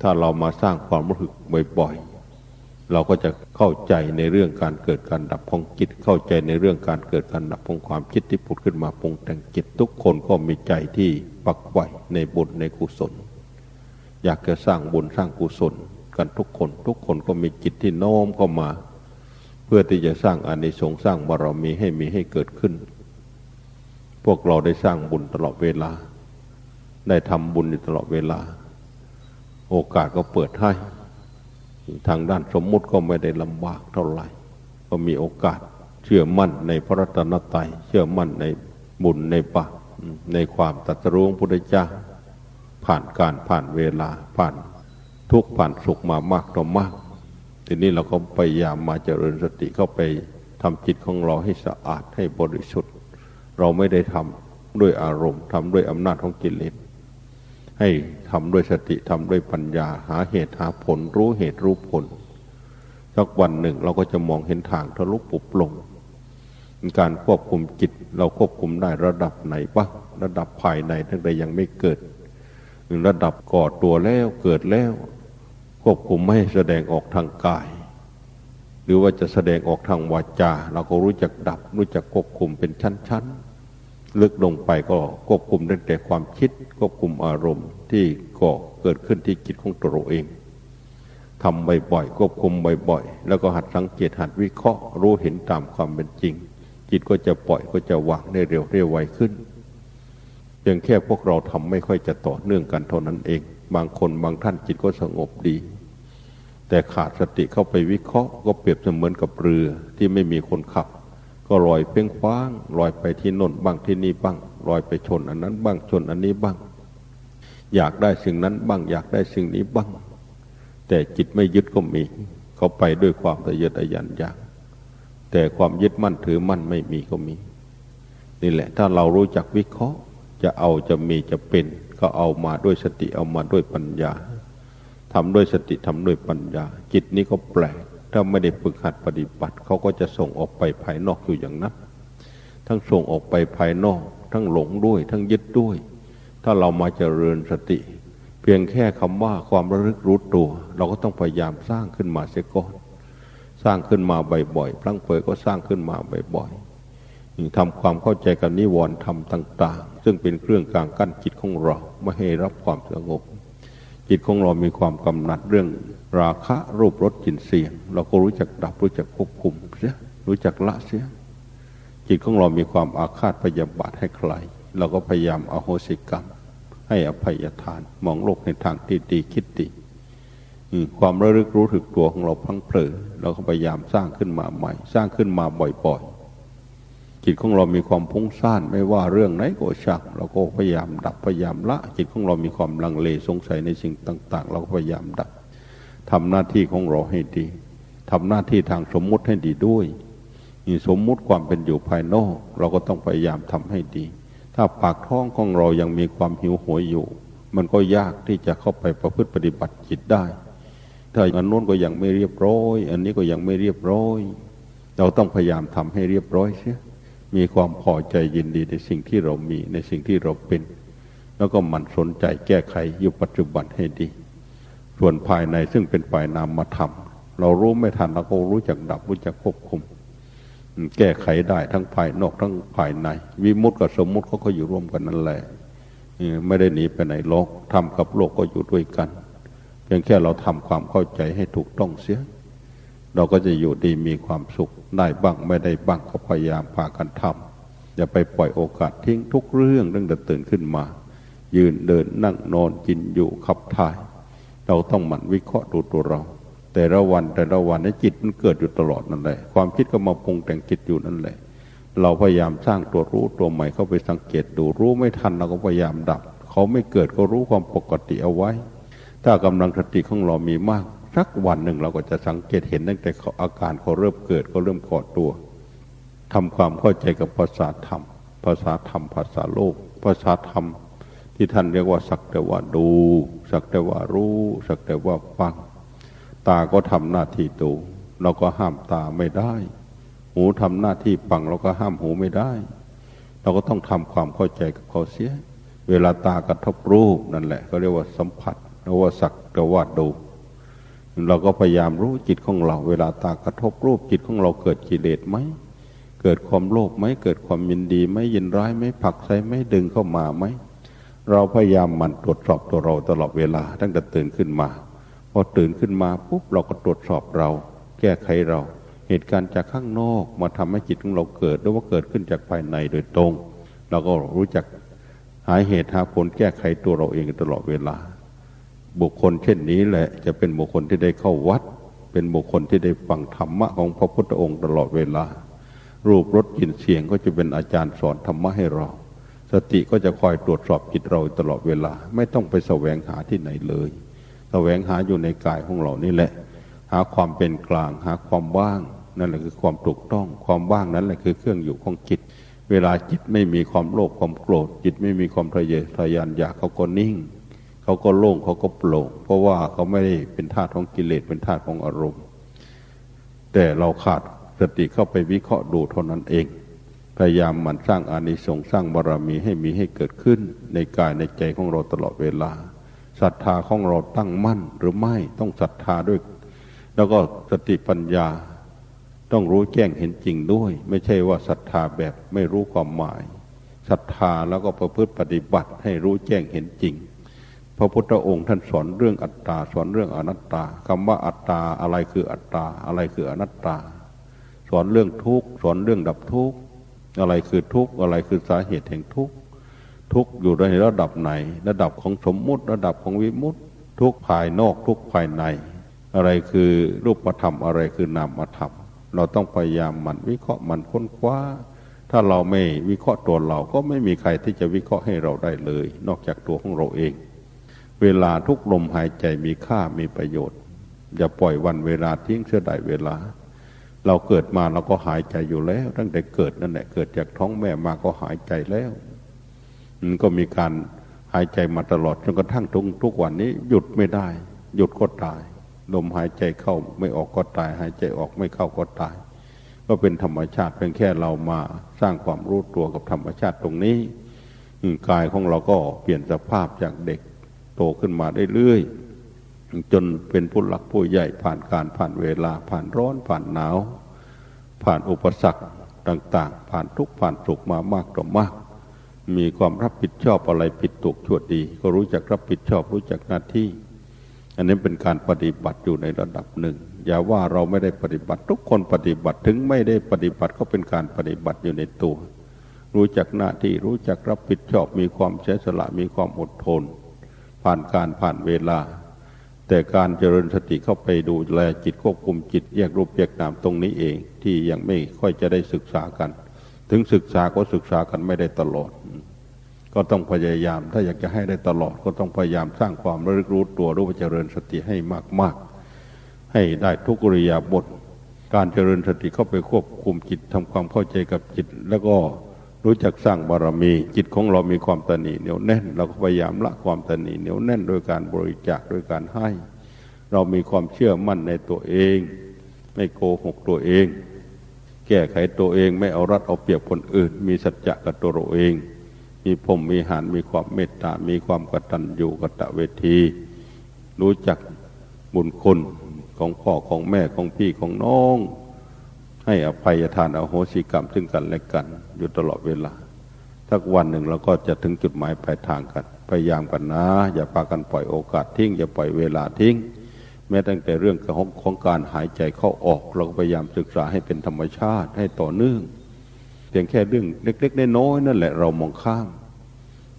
ถ้าเรามาสร้างความรู้สึกบ่อยๆ เราก็จะเข้าใจในเรื่องการเกิดการดับของจิต เข้าใจในเรื่องการเกิดการดับของความคิดที่ผุดขึ้นมาปรุงแต่งจิตทุกคนก็มีใจที่ปักไว้ในบุญในกุศล อยากจะสร้างบุญสร้างกุศล กันทุกคน ทุกคนก็มีจิตที่โน้มเข้ามา เพื่อที่จะสร้างอานิสงส์สร้างบารมีให้มีให้เกิดขึ้น พวกเราได้สร้างบุญตลอดเวลา ได้ทำบุญตลอดเวลา โอกาสก็เปิดให้ ทางด้านสมมุติก็ไม่ได้ลำบากเท่าไหร่ ก็มีโอกาสเชื่อมั่นในพระรัตนตรัยเชื่อมั่นในบุญในบาปในความตัตรู้พุทธเจ้าผ่านการผ่านเวลาผ่านทุกผ่านสุขมามากต่อมาก ทีนี้เราก็พยายามมาเจริญสติเข้าไปทำจิตของเราให้สะอาดให้บริสุทธิ์ เราไม่ได้ทำด้วยอารมณ์ทำด้วยอำนาจของกิเลส ให้ทำด้วยสติทำด้วยปัญญา หาเหตุหาผล รู้เหตุรู้ผลสักวันหนึ่งเราก็จะมองเห็นทางทะลุปุบลงการควบคุมจิตเราควบคุมได้ระดับไหนบ้างระดับภายในทั้งแต่ยังไม่เกิดระดับก่อตัวแล้วเกิดแล้ว ควบคุมไม่ให้แสดงออกทางกาย หรือว่าจะแสดงออกทางวาจา เราก็รู้จักดับ รู้จักควบคุมเป็นชั้นๆ ลึกลงไปก็ควบคุมได้แต่ความคิดควบคุมอารมณ์ที่ก่อเกิดขึ้นที่จิตของตัวเองทำบ่อยๆควบคุมบ่อยๆ แล้วก็หัดสังเกตหัดวิเคราะห์รู้เห็นตามความเป็นจริง จิตก็จะปล่อยก็จะวางได้เร็วได้ไวขึ้นเพียงแค่พวกเราทำไม่ค่อยจะต่อเนื่องกันเท่านั้นเอง บางคนบางท่านจิตก็สงบดี แต่ขาดสติเข้าไปวิเคราะห์ก็เปรียบเสมือนกับเรือที่ไม่มีคนขับ ก็ลอยเพ่งคว้างลอยไปที่นนบ้างที่นี่บ้างลอยไปชนอันนั้นบ้างชนอันนี้บ้าง อยากได้สิ่งนั้นบ้าง อยากได้สิ่งนี้บ้าง แต่จิตไม่ยึดก็มี เขาไปด้วยความทะเยอทะยานอยาก แต่ความยึดมั่นถือมั่นไม่มีก็มี นี่แหละ ถ้าเรารู้จักวิเคราะห์ จะเอาจะมีจะเป็น ก็เอามาด้วยสติเอามาด้วยปัญญาทำด้วยสติทำด้วยปัญญา จิตนี้ก็แปลก ถ้าไม่ได้ฝึกหัดปฏิบัติเขาก็จะส่งออกไปภายนอกอยู่อย่างนั้น ทั้งส่งออกไปภายนอก ทั้งหลงด้วย ทั้งยึดด้วย ถ้าเรามาเจริญสติ เพียงแค่คำว่าความระลึกรู้ตัว เราก็ต้องพยายามสร้างขึ้นมาเสียก่อน สร้างขึ้นมาบ่อยๆพลังเผยก็สร้างขึ้นมาบ่อยๆทำความเข้าใจกับนิวรณ์ธรรมต่าง ๆ ซึ่งเป็นเครื่องกลางกั้นจิตของเราไม่ให้รับความสงบ จิตของเรามีความกำหนัดเรื่อง ราคะรูปรสกลิ่นเสียง เราก็รู้จักดับรู้จักควบคุมเสียรู้จักละเสีย จิตของเรามีความอาฆาตพยาบาทให้ใครเราก็พยายามอโหสิกรรม ให้อภัยทานมองโลกในทางที่ดีคิดดีความระลึกรู้ถึกตัวของเราพังเผลอเราก็พยายามสร้างขึ้นมาใหม่ สร้างขึ้นมาบ่อย จิตของเรามีความพุ่งซ่านไม่ว่าเรื่องไหนก็ช่างเราก็พยายามดับพยายามละ จิตของเรามีความลังเลสงสัยในสิ่งต่าง ๆ เราก็พยายามดับทำหน้าที่ของเราให้ดีทำหน้าที่ทางสมมุติให้ดีด้วยมีสมมุติความเป็นอยู่ภายนอก เราก็ต้องพยายามทำให้ดี ถ้าปากท้องของเรายังมีความหิวโหยอยู่ มันก็ยากที่จะเข้าไปประพฤติปฏิบัติจิตได้ถ้าอันโน้นก็ยังไม่เรียบร้อย อันนี้ก็ยังไม่เรียบร้อย เราต้องพยายามทำให้เรียบร้อยเสีย มีความพอใจยินดีในสิ่งที่เรามีในสิ่งที่เราเป็น แล้วก็มันสนใจแก้ไขอยู่ปัจจุบันให้ดี ส่วนภายในซึ่งเป็นฝ่ายนามธรรมเรารู้ไม่ทันเราก็รู้จักดับรู้จักควบคุม แก้ไขได้ทั้งภายนอกทั้งภายใน วิมุตติกับสมมุติเขาก็อยู่ร่วมกันนั่นแหละไม่ได้หนีไปไหนโลกทำกับโลกก็อยู่ด้วยกัน เพียงแค่เราทำความเข้าใจให้ถูกต้องเสีย เราก็จะอยู่ดีมีความสุขได้บ้างไม่ได้บ้างก็พยายามพากันทำอย่าไปปล่อยโอกาสทิ้งทุกเรื่องเรื่องเดินตื่นขึ้นมา ยืนเดินนั่งนอนกินอยู่ขับถ่าย เราต้องหมั่นวิเคราะห์ดูตัวเรา แต่ละวันแต่ละวันนี้จิตมันเกิดอยู่ตลอดนั่นแหละความคิดก็มาปรุงแต่งจิตอยู่นั่นแหละ เราพยายามสร้างตัวรู้ตัวใหม่เข้าไปสังเกตดูรู้ไม่ทันเราก็พยายามดับ เขาไม่เกิดก็รู้ความปกติเอาไว้ ถ้ากำลังสติของเรามีมาก สักวันหนึ่งเราก็จะสังเกตเห็นตั้งแต่อาการเขาเริ่มเกิดก็เริ่มก่อตัวทำความเข้าใจกับภาษาธรรม ภาษาธรรม ภาษาโลก ภาษาธรรม ที่ท่านเรียกว่าสักแต่ว่าดู สักแต่ว่ารู้ สักแต่ว่าฟัง ตาก็ทำหน้าที่ดูเราก็ห้ามตาไม่ได้ หูทำหน้าที่ฟังเราก็ห้ามหูไม่ได้ เราก็ต้องทำความเข้าใจกับเขาเสีย เวลาตากระทบรูปนั่นแหละก็เรียกว่าสัมผัสเราเอาว่าสักแต่ว่าดู เราก็พยายามรู้จิตของเรา เวลาตากระทบรูปจิตของเราเกิดกิเลสไหมเกิดความโลภไหมเกิดความยินดีไหมยินร้ายไหมผักใส่ไหมดึงเข้ามาไหมเราพยายามมันตรวจสอบตัวเราตลอดเวลาตั้งแต่ตื่นขึ้นมา พอตื่นขึ้นมาปุ๊บเราก็ตรวจสอบเรา แก้ไขเรา เหตุการณ์จากข้างนอกมาทำให้จิตของเราเกิดหรือว่าเกิดขึ้นจากภายในโดยตรง เราก็รู้จักหาเหตุหาผลแก้ไขตัวเราเองตลอดเวลา บุคคลเช่นนี้แหละ จะเป็นบุคคลที่ได้เข้าวัด เป็นบุคคลที่ได้ฟังธรรมะของพระพุทธองค์ตลอดเวลา รูปรสกลิ่นเสียงก็จะเป็นอาจารย์สอนธรรมะให้เรา สติก็จะคอยตรวจสอบจิตเราตลอดเวลา ไม่ต้องไปแสวงหาที่ไหนเลยแสวงหาอยู่ในกายของเรานี่แหละ หาความเป็นกลาง หาความว่าง นั่นแหละคือความถูกต้อง ความว่างนั้นแหละคือเครื่องอยู่ของจิต เวลาจิตไม่มีความโลภความโกรธ จิตไม่มีความทะเยอทะยานอยากเขาก็นิ่ง เขาก็โล่งเขาก็โปร่ง เพราะว่าเขาไม่ได้เป็นธาตุของกิเลสเป็นธาตุของอารมณ์ แต่เราขาดสติเข้าไปวิเคราะห์ดูเท่านั้นเอง พยายามหมั่นสร้างอานิสงส์สร้างบารรมีให้มีให้เกิดขึ้น ในกายในใจของเราตลอดเวลาศรัทธาของเราตั้งมั่นหรือไม่ต้องศรัทธาด้วย แล้วก็สติปัญญาต้องรู้แจ้งเห็นจริงด้วย ไม่ใช่ว่าศรัทธาแบบไม่รู้ความหมายศรัทธาแล้วก็ประพฤติปฏิบัติให้รู้แจ้งเห็นจริง พระพุทธองค์ท่านสอนเรื่องอัตตาสอนเรื่องอนัตตาคำว่าอัตตาอะไรคืออัตตา อะไรคืออนัตตา สอนเรื่องทุกข์สอนเรื่องดับทุกข์อะไรคือทุกข์อะไรคือสาเหตุแห่งทุกข์ทุกข์อยู่ในระดับไหน ระดับของสมมุติระดับของวิมุตติทุกภายนอกทุกภายใน อะไรคือรูปธรรมอะไรคือนามธรรม เราต้องพยายามมันวิเคราะห์มันค้นคว้า ถ้าเราไม่วิเคราะห์ตัวเราก็ไม่มีใครที่จะวิเคราะห์ให้เราได้เลย นอกจากตัวของเราเอง เวลาทุกลมหายใจมีค่ามีประโยชน์ อย่าปล่อยวันเวลาทิ้งเสียดายเวลา เราเกิดมาเราก็หายใจอยู่แล้ว ตั้งแต่เกิดนั่นแหละเกิดจากท้องแม่มาก็หายใจแล้วมันก็มีการหายใจมาตลอดจนกระทั่งทุกทุกวันนี้หยุดไม่ได้ หยุดก็ตาย ลมหายใจเข้าไม่ออกก็ตาย หายใจออกไม่เข้าก็ตาย ก็เป็นธรรมชาติเพียงแค่เรามาสร้างความรู้ตัวกับธรรมชาติตรงนี้กายของเราก็เปลี่ยนสภาพจากเด็ก โตขึ้นมาเรื่อยๆจนเป็นผู้หลักผู้ใหญ่ผ่านการผ่านเวลาผ่านร้อนผ่านหนาว ผ่านอุปสรรคต่างๆ ผ่านทุกผ่านสุขมามากต่อมาก มีความรับผิดชอบอะไรผิดถูกชั่วดี ก็รู้จักรับผิดชอบรู้จักหน้าที่ อันนี้เป็นการปฏิบัติอยู่ในระดับหนึ่ง อย่าว่าเราไม่ได้ปฏิบัติทุกคนปฏิบัติถึงไม่ได้ปฏิบัติก็เป็นการปฏิบัติอยู่ในตัว รู้จักหน้าที่รู้จักรับผิดชอบมีความเสียสละมีความอดทน ผ่านการผ่านเวลา แต่การเจริญสติเข้าไปดูแลจิตควบคุมจิตแยกรูปแยกนามตรงนี้เอง ที่ยังไม่ค่อยจะได้ศึกษากัน ถึงศึกษาก็ศึกษากันไม่ได้ตลอด ก็ต้องพยายาม ถ้าอยากจะให้ได้ตลอด ก็ต้องพยายามสร้างความระลึกรู้ตัวรู้ว่าเจริญสติให้มาก ๆ ให้ได้ทุกอริยาบทการเจริญสติเข้าไปควบคุมจิตทำความเข้าใจกับจิต แล้วก็ รู้จักสร้างบารมี จิตของเรามีความตนีเหนียวแน่น เราก็พยายามละความตนีเหนียวแน่นโดยการบริจาคโดยการให้ เรามีความเชื่อมั่นในตัวเอง ไม่โกหกตัวเอง แก้ไขตัวเองไม่เอารัดเอาเปรียบคนอื่น มีสัจจะกับตัวเราเอง มีพรมมีหานมีความเมตตา มีความกตัญญูกตเวที รู้จักบุญคุณของพ่อของแม่ของพี่ของน้อง ให้อภัยทานอโหสิกรรมซึ่งกันและกัน อยู่ตลอดเวลาสักวันหนึ่งเราก็จะถึงจุดหมายปลายทางกัน พยายามกันนะ อย่าพากันปล่อยโอกาสทิ้ง อย่าปล่อยเวลาทิ้ง แม้ตั้งแต่เรื่องของของการหายใจเข้าออก เราก็พยายามศึกษาให้เป็นธรรมชาติให้ต่อเนื่อง เพียงแค่เรื่องเล็กๆน้อยๆนั่นแหละเรามองข้าม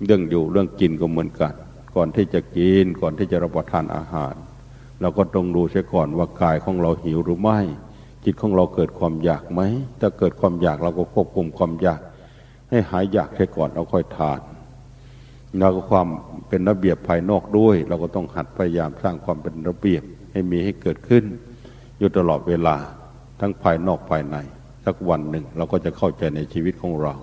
เรื่องอยู่เรื่องกินก็เหมือนกัน ก่อนที่จะกินก่อนที่จะรับประทานอาหาร เราก็ต้องดูเสียก่อนว่ากายของเราหิวหรือไม่ จิตของเราเกิดความอยากไหม ถ้าเกิดความอยากเราก็ควบคุมความอยาก ให้หายอยากแค่ก่อนเราค่อยทานแล้วก็ความเป็นระเบียบภายนอกด้วย เราก็ต้องหัดพยายามสร้างความเป็นระเบียบให้มีให้เกิดขึ้น อยู่ตลอดเวลาทั้งภายนอกภายใน สักวันหนึ่งเราก็จะเข้าใจในชีวิตของเรา